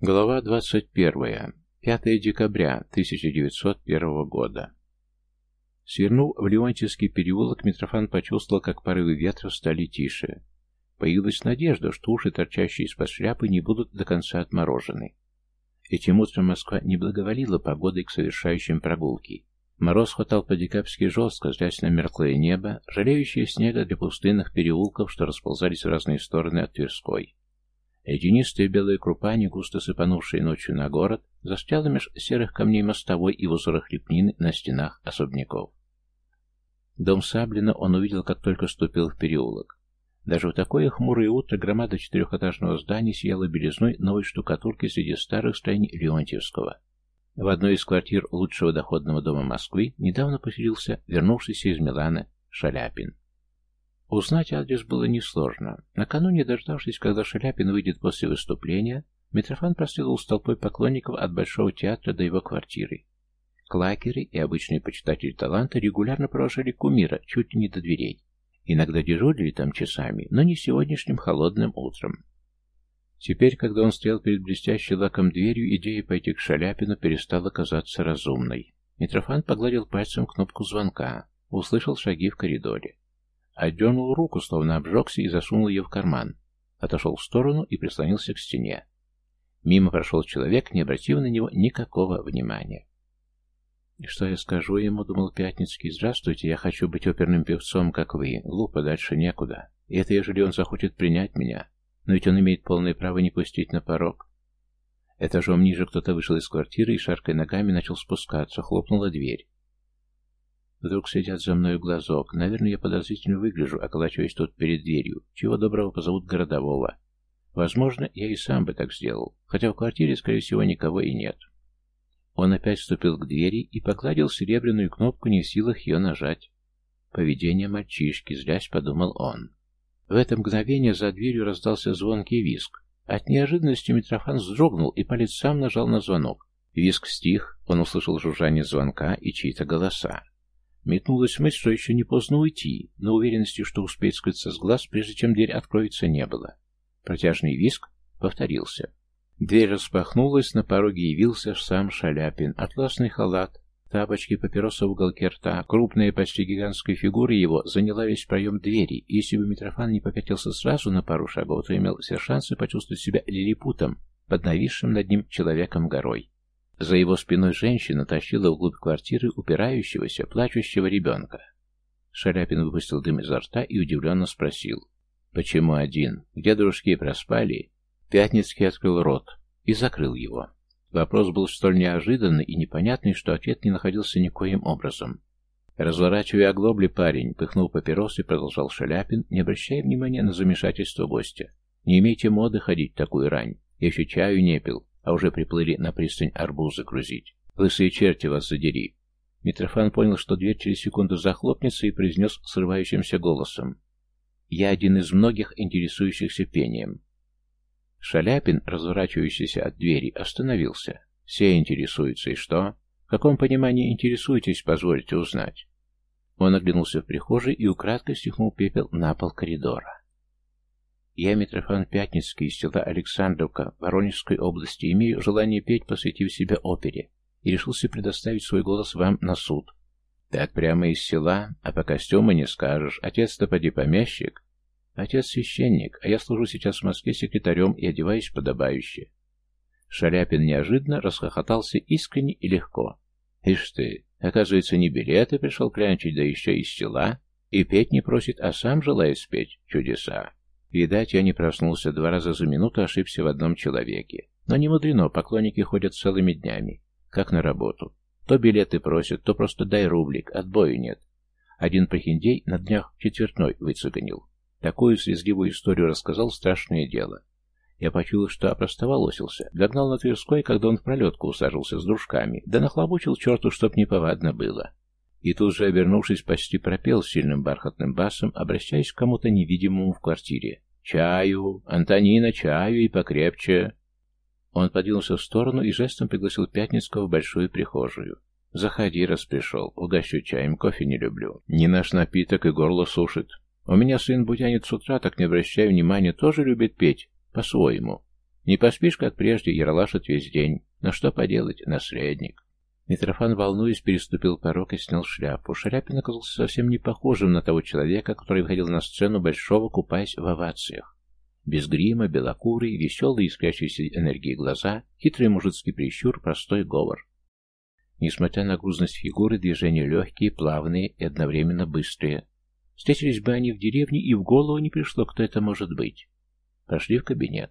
Глава 21. 5 декабря 1901 года. Свернув в Леонтьевский переулок, Митрофан почувствовал, как порывы ветра стали тише. Появилась надежда, что уши, торчащие из-под шляпы, не будут до конца отморожены. Этим утром Москва не благоволила погодой к совершающим прогулки. Мороз хватал по-декабрьски жестко, злясь на мерклое небо, жалеющее снега для пустынных переулков, что расползались в разные стороны от Тверской. Ледянистые белые крупа, не густо сыпанувшие ночью на город, застряла меж серых камней мостовой и в узорах лепнины на стенах особняков. Дом Саблина он увидел, как только ступил в переулок. Даже в такое хмурое утро громада четырехэтажного здания сияла белизной новой штукатурки среди старых строений Леонтьевского. В одной из квартир лучшего доходного дома Москвы недавно поселился вернувшийся из Милана Шаляпин. Узнать адрес было несложно. Накануне, дождавшись, когда Шаляпин выйдет после выступления, Митрофан проследовал с толпой поклонников от Большого театра до его квартиры. Клакеры и обычные почитатели таланта регулярно провожали кумира чуть не до дверей. Иногда дежурили там часами, но не сегодняшним холодным утром. Теперь, когда он стоял перед блестящей лаком дверью, идея пойти к Шаляпину перестала казаться разумной. Митрофан погладил пальцем кнопку звонка, услышал шаги в коридоре. Отдернул руку, словно обжегся, и засунул ее в карман. Отошел в сторону и прислонился к стене. Мимо прошел человек, не обратив на него никакого внимания. «И что я скажу ему?» — думал Пятницкий. «Здравствуйте, я хочу быть оперным певцом, как вы. Глупо, дальше некуда. И это, ежели он захочет принять меня. Но ведь он имеет полное право не пустить на порог». Этажом ниже кто-то вышел из квартиры и, шаркой ногами, начал спускаться. Хлопнула дверь. Вдруг следят за мной глазок. Наверное, я подозрительно выгляжу, околачиваясь тут перед дверью. Чего доброго позовут городового. Возможно, я и сам бы так сделал, хотя в квартире, скорее всего, никого и нет. Он опять вступил к двери и погладил серебряную кнопку, не в силах ее нажать. Поведение мальчишки, злясь, подумал он. В это мгновение за дверью раздался звонкий виск. От неожиданности Митрофан вздрогнул, и палец сам нажал на звонок. Виск стих, он услышал жужжание звонка и чьи-то голоса. Метнулась мысль, что еще не поздно уйти, но уверенности, что успеет скрыться с глаз, прежде чем дверь откроется, не было. Протяжный виск повторился. Дверь распахнулась, на пороге явился сам Шаляпин. Атласный халат, тапочки, папироса в уголке рта, крупная почти гигантская фигура его заняла весь проем двери, и если бы Митрофан не попятился сразу на пару шагов, то имел все шансы почувствовать себя лилипутом под нависшим над ним человеком-горой. За его спиной женщина тащила вглубь квартиры упирающегося, плачущего ребенка. Шаляпин выпустил дым изо рта и удивленно спросил. «Почему один? Где дружки проспали?» Пятницкий открыл рот и закрыл его. Вопрос был столь неожиданный и непонятный, что ответ не находился никоим образом. Разворачивая оглобли, парень пыхнул папирос и продолжал Шаляпин, не обращая внимания на замешательство гостя. «Не имейте моды ходить такую рань. Я еще чаю не пил а уже приплыли на пристань арбузы грузить. Лысые черти вас задери. Митрофан понял, что дверь через секунду захлопнется и произнес срывающимся голосом. Я один из многих интересующихся пением. Шаляпин, разворачивающийся от двери, остановился. Все интересуются, и что? В каком понимании интересуетесь, позвольте узнать? Он оглянулся в прихожей и украдкой стихнул пепел на пол коридора. Я, Митрофан Пятницкий, из села Александровка, Воронежской области, имею желание петь, посвятив себя опере, и решился предоставить свой голос вам на суд. Так прямо из села, а по костюму не скажешь. Отец-то поди помещик. Отец священник, а я служу сейчас в Москве секретарем и одеваюсь подобающе. Шаляпин неожиданно расхохотался искренне и легко. Ишь ты, оказывается, не билеты пришел клянчить, да еще из села, и петь не просит, а сам желает спеть чудеса. Видать, я не проснулся два раза за минуту, ошибся в одном человеке. Но не мудрено, поклонники ходят целыми днями, как на работу. То билеты просят, то просто дай рублик, отбою нет. Один прохиндей на днях четвертной выцеганил. Такую слезливую историю рассказал, страшное дело. Я почуял, что опростоволосился. Догнал на Тверской, когда он в пролетку усаживался с дружками, да нахлобучил черту, чтоб неповадно было. И тут же, обернувшись, почти пропел сильным бархатным басом, обращаясь к кому-то невидимому в квартире. «Чаю! Антонина, чаю и покрепче!» Он подвинулся в сторону и жестом пригласил Пятницкого в большую прихожую. «Заходи, раз пришел. Угощу чаем, кофе не люблю. Не наш напиток и горло сушит. У меня сын будянит с утра, так не обращая внимания, тоже любит петь. По-своему. Не поспишь, как прежде, яролашит весь день. Но что поделать, наследник. Митрофан, волнуясь, переступил порог и снял шляпу. Шаляпин оказался совсем не похожим на того человека, который выходил на сцену Большого, купаясь в овациях. Без грима, белокурый, веселый, искрящийся энергией глаза, хитрый мужицкий прищур, простой говор. Несмотря на грузность фигуры, движения легкие, плавные и одновременно быстрые. Встретились бы они в деревне, и в голову не пришло, кто это может быть. Прошли в кабинет.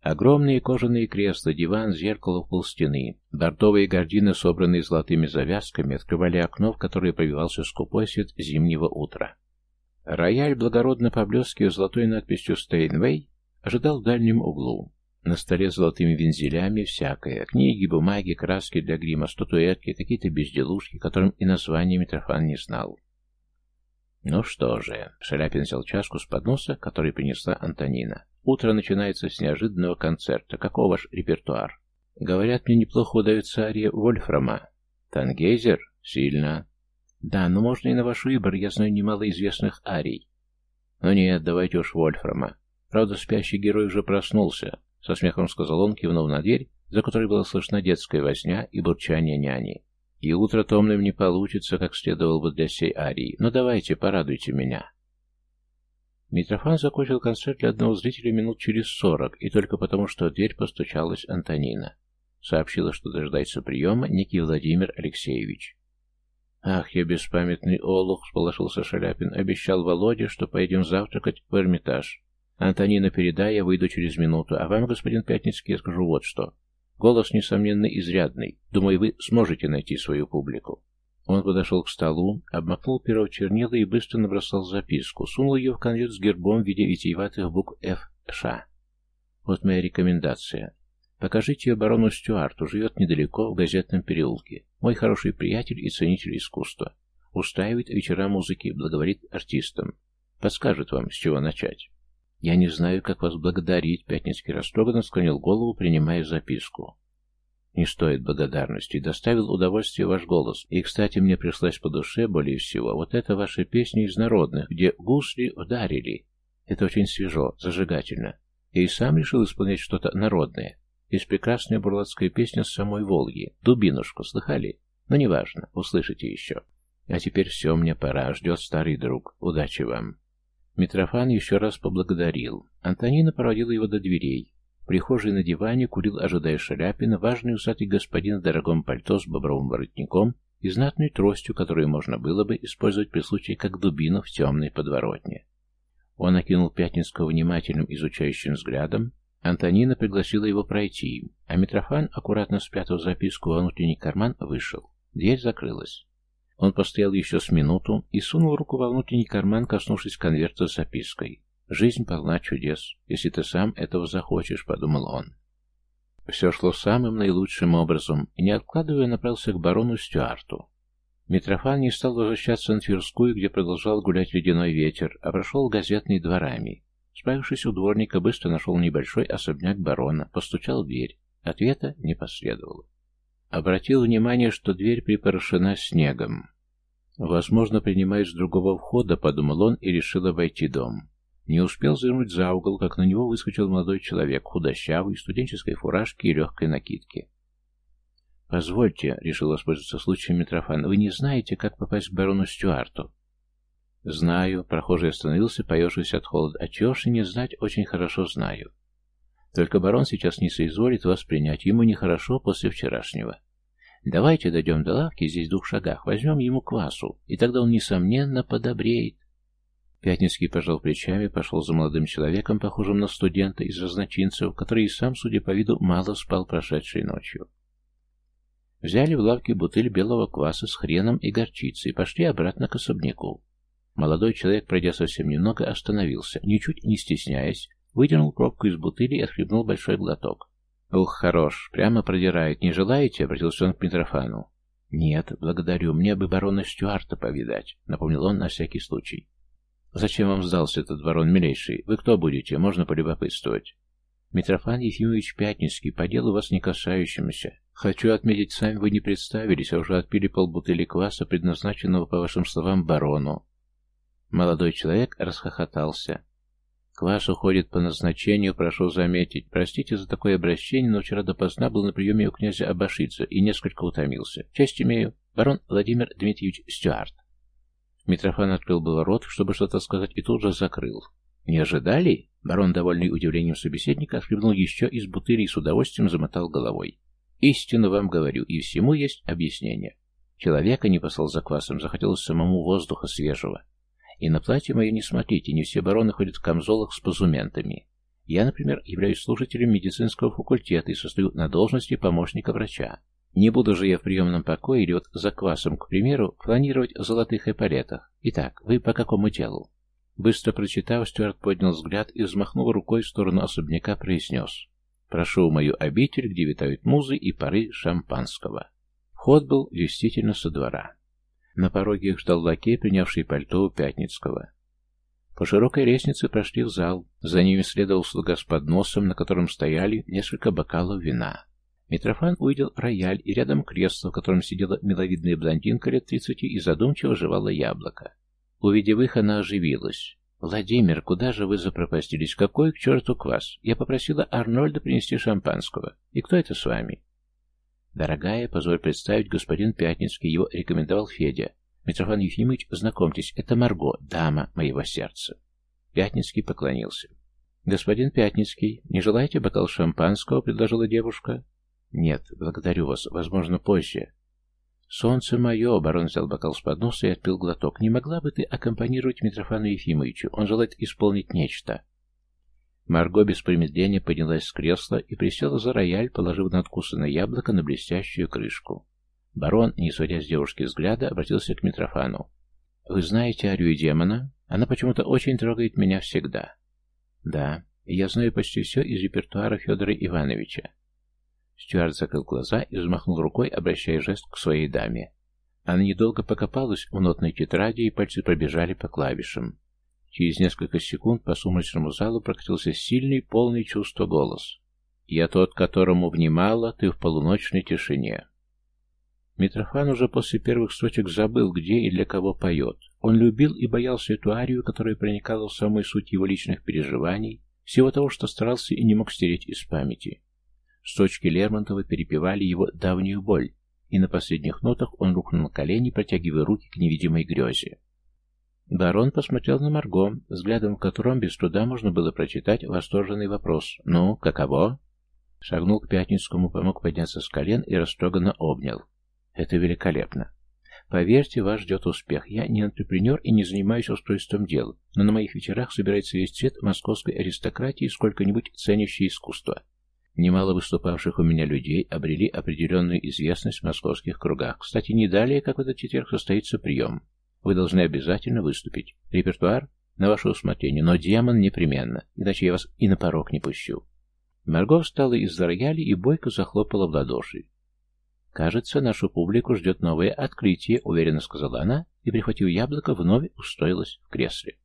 Огромные кожаные кресла, диван, зеркало в полстены, бордовые гардины, собранные золотыми завязками, открывали окно, в которое пробивался скупой свет зимнего утра. Рояль, благородно поблескивая золотой надписью «Стейнвей», ожидал в дальнем углу. На столе золотыми вензелями всякое. Книги, бумаги, краски для грима, статуэтки, какие-то безделушки, которым и название Митрофан не знал. Ну что же, Шаляпин взял чашку с подноса, который принесла Антонина. Утро начинается с неожиданного концерта. Каков ваш репертуар? Говорят, мне неплохо удается ария Вольфрама. Тангейзер? Сильно. Да, но можно и на ваш выбор, я знаю немало известных арий. Но нет, давайте уж Вольфрама. Правда, спящий герой уже проснулся. Со смехом сказал он, кивнув на дверь, за которой была слышна детская возня и бурчание няни. И утро томным не получится, как следовало бы для всей арии. Но давайте, порадуйте меня. Митрофан закончил концерт для одного зрителя минут через сорок, и только потому, что в дверь постучалась Антонина. Сообщила, что дождается приема некий Владимир Алексеевич. «Ах, я беспамятный олух!» — сполошился Шаляпин. «Обещал Володе, что поедем завтракать в Эрмитаж. Антонина, передай, я выйду через минуту. А вам, господин Пятницкий, я скажу вот что. Голос, несомненно, изрядный. Думаю, вы сможете найти свою публику». Он подошел к столу, обмакнул перо в чернила и быстро набросал записку, сунул ее в конверт с гербом в виде витиеватых букв Ф. Ш. Вот моя рекомендация. Покажите ее барону Стюарту, живет недалеко, в газетном переулке. Мой хороший приятель и ценитель искусства. Устраивает вечера музыки, благоволит артистам. Подскажет вам, с чего начать. Я не знаю, как вас благодарить, Пятницкий растроганно склонил голову, принимая записку. Не стоит благодарности. Доставил удовольствие ваш голос. И, кстати, мне пришлось по душе более всего. Вот это ваша песня из народных, где гусли ударили. Это очень свежо, зажигательно. Я и сам решил исполнять что-то народное. Есть прекрасная бурлацкая песня с самой Волги. «Дубинушку» слыхали? Но неважно, услышите еще. А теперь все, мне пора. Ждет старый друг. Удачи вам. Митрофан еще раз поблагодарил. Антонина проводила его до дверей прихожей на диване курил, ожидая Шаляпина, важный усатый господин в дорогом пальто с бобровым воротником и знатной тростью, которую можно было бы использовать при случае как дубину в темной подворотне. Он окинул Пятницкого внимательным изучающим взглядом. Антонина пригласила его пройти, а Митрофан, аккуратно спрятав записку во внутренний карман, вышел. Дверь закрылась. Он постоял еще с минуту и сунул руку во внутренний карман, коснувшись конверта с запиской. «Жизнь полна чудес, если ты сам этого захочешь», — подумал он. Все шло самым наилучшим образом, и, не откладывая, направился к барону Стюарту. Митрофан не стал возвращаться на Тверскую, где продолжал гулять ледяной ветер, а прошел газетный дворами. Справившись у дворника, быстро нашел небольшой особняк барона, постучал в дверь. Ответа не последовало. Обратил внимание, что дверь припорошена снегом. «Возможно, принимает с другого входа», — подумал он и решил обойти дом. Не успел завернуть за угол, как на него выскочил молодой человек, худощавый, в студенческой фуражке и легкой накидке. «Позвольте», — решил воспользоваться случаем Митрофан, — «вы не знаете, как попасть к барону Стюарту?» «Знаю», — прохожий остановился, поеживаясь от холода. «А чего ж не знать, очень хорошо знаю. Только барон сейчас не соизволит вас принять, ему нехорошо после вчерашнего. Давайте дойдем до лавки, здесь в двух шагах, возьмем ему квасу, и тогда он, несомненно, подобреет». Пятницкий пожал плечами, пошел за молодым человеком, похожим на студента из разночинцев, который и сам, судя по виду, мало спал прошедшей ночью. Взяли в лавке бутыль белого кваса с хреном и горчицей пошли обратно к особняку. Молодой человек, пройдя совсем немного, остановился, ничуть не стесняясь, выдернул пробку из бутыли и отхлебнул большой глоток. «Ух, хорош, прямо продирает. Не желаете?» — обратился он к Митрофану. «Нет, благодарю, мне бы барона Стюарта повидать», — напомнил он на всякий случай. «Зачем вам сдался этот барон милейший? Вы кто будете? Можно полюбопытствовать?» «Митрофан Ефимович Пятницкий, по делу вас не касающемуся. Хочу отметить, сами вы не представились, а уже отпили полбутыли кваса, предназначенного, по вашим словам, барону». Молодой человек расхохотался. Квас уходит по назначению, прошу заметить. Простите за такое обращение, но вчера допоздна был на приеме у князя Абашидзе и несколько утомился. Честь имею. Барон Владимир Дмитриевич Стюарт. Митрофан открыл было рот, чтобы что-то сказать, и тут же закрыл. «Не ожидали?» Барон, довольный удивлением собеседника, отхлебнул еще из бутыли и с удовольствием замотал головой. «Истину вам говорю, и всему есть объяснение. Человека не послал за квасом, захотелось самому воздуха свежего. И на платье мое не смотрите, не все бароны ходят в камзолах с позументами. Я, например, являюсь служителем медицинского факультета и состою на должности помощника врача. Не буду же я в приемном покое или вот за квасом, к примеру, планировать в золотых эполетах. Итак, вы по какому делу? Быстро прочитав, Стюарт поднял взгляд и, взмахнув рукой в сторону особняка, произнес. «Прошу в мою обитель, где витают музы и пары шампанского». Вход был действительно со двора. На пороге их ждал лакей, принявший пальто у Пятницкого. По широкой лестнице прошли в зал. За ними следовал слуга с подносом, на котором стояли несколько бокалов вина. Митрофан увидел рояль и рядом кресло, в котором сидела миловидная блондинка лет тридцати и задумчиво жевала яблоко. Увидев их, она оживилась. «Владимир, куда же вы запропастились? Какой к черту квас? Я попросила Арнольда принести шампанского. И кто это с вами?» «Дорогая, позволь представить, господин Пятницкий, его рекомендовал Федя. Митрофан Ефимович, знакомьтесь, это Марго, дама моего сердца». Пятницкий поклонился. «Господин Пятницкий, не желаете бокал шампанского?» — предложила девушка. «Нет, благодарю вас, возможно, позже». «Солнце мое!» — барон взял бокал с подноса и отпил глоток. «Не могла бы ты аккомпанировать Митрофану Ефимовичу? Он желает исполнить нечто». Марго без промедления поднялась с кресла и присела за рояль, положив надкусанное яблоко на блестящую крышку. Барон, не сводя с девушки взгляда, обратился к Митрофану. «Вы знаете Арию демона? Она почему-то очень трогает меня всегда». «Да, я знаю почти все из репертуара Федора Ивановича». Стюарт закрыл глаза и взмахнул рукой, обращая жест к своей даме. Она недолго покопалась в нотной тетради, и пальцы пробежали по клавишам. Через несколько секунд по сумрачному залу прокатился сильный, полный чувства голос. «Я тот, которому внимала, ты в полуночной тишине». Митрофан уже после первых строчек забыл, где и для кого поет. Он любил и боялся эту арию, которая проникала в самую суть его личных переживаний, всего того, что старался и не мог стереть из памяти. Строчки Лермонтова перепевали его давнюю боль, и на последних нотах он рухнул на колени, протягивая руки к невидимой грезе. Барон посмотрел на Марго, взглядом в котором без труда можно было прочитать восторженный вопрос «Ну, каково?» Шагнул к Пятницкому, помог подняться с колен и растроганно обнял. «Это великолепно. Поверьте, вас ждет успех. Я не антрепренер и не занимаюсь устройством дел, но на моих вечерах собирается весь цвет московской аристократии, сколько-нибудь ценящий искусство. Немало выступавших у меня людей обрели определенную известность в московских кругах. Кстати, не далее, как в этот четверг состоится прием. Вы должны обязательно выступить. Репертуар на ваше усмотрение, но демон непременно, иначе я вас и на порог не пущу. Марго встала из-за рояля и бойко захлопала в ладоши. «Кажется, нашу публику ждет новое открытие», — уверенно сказала она, и, прихватив яблоко, вновь устроилась в кресле.